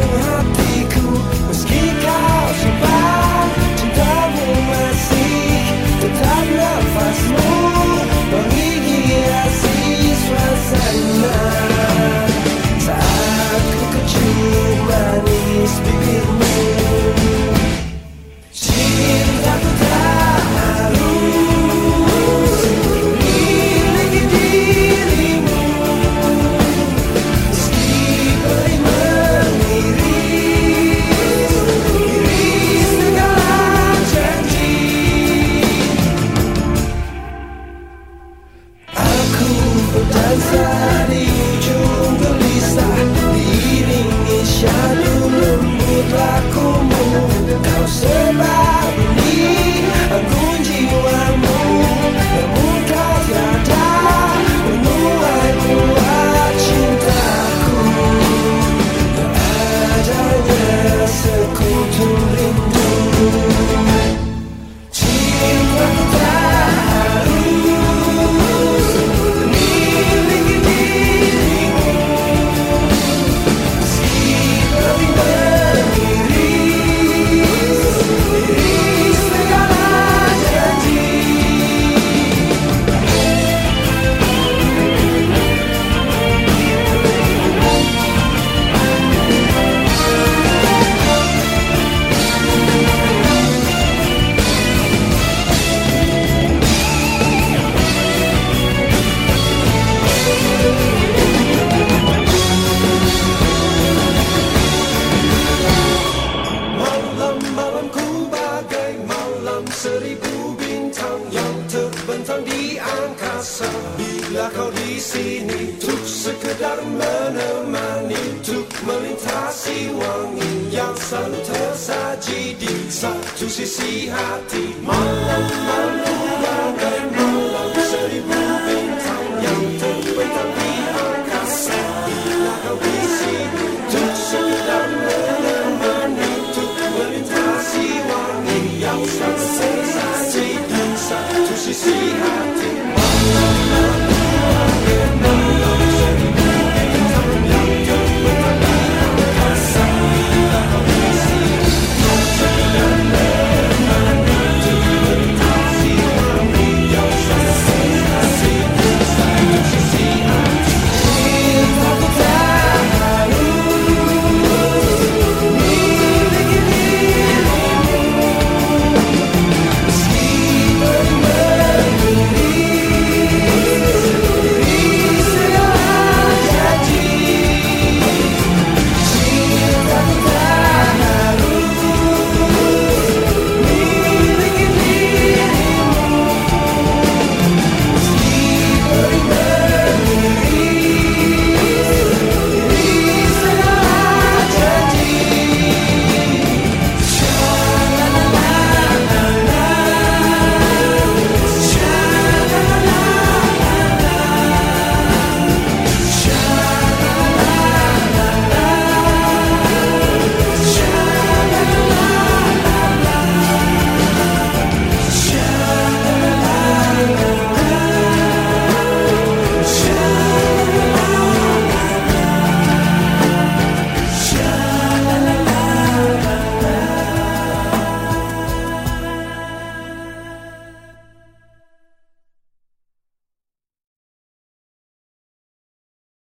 happy, cool, desert. Di angkasa. Bila kau di sini Tuk sekedar menemani Tuk melintasi wangi Yang selalu tersaji di satu sisi hati. Malam-malam bagai malam seribu bintang Yang terbentang di angkasa. Bila kau di sini Tuk sekedar menemani Tuk melintasi wangi Yang selalu tersaji di satu sisi hati Malam-malam